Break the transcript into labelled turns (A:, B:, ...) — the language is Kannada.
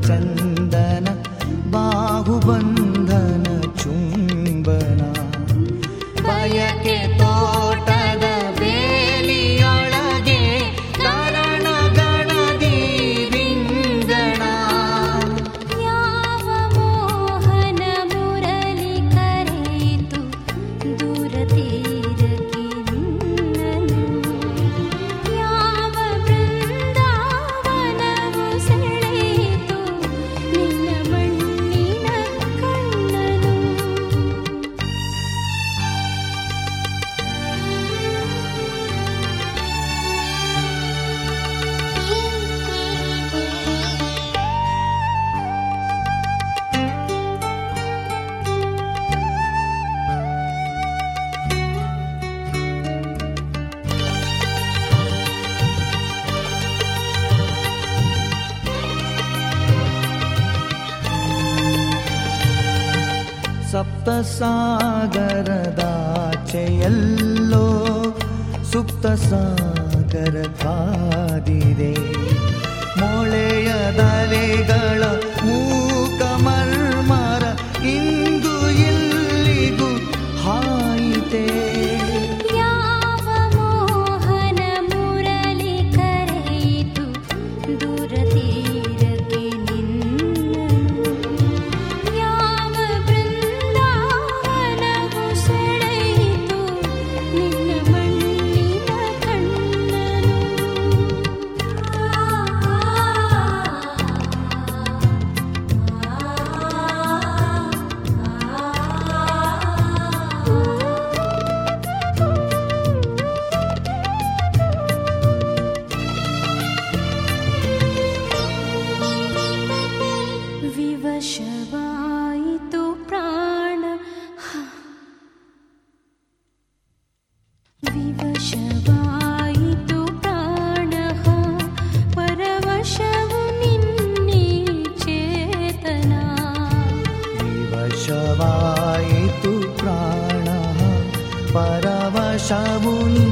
A: चन्दन बाहुबन्
B: ಸಪ್ತಸಾಗರದಾಚೆಯಲ್ಲೋ ಸುಪ್ತ ಸಾಗರ ಕಾದಿದೆ ಮೊಳೆಯದಲೆಗಳ ಮೂಕ শ্রাবণী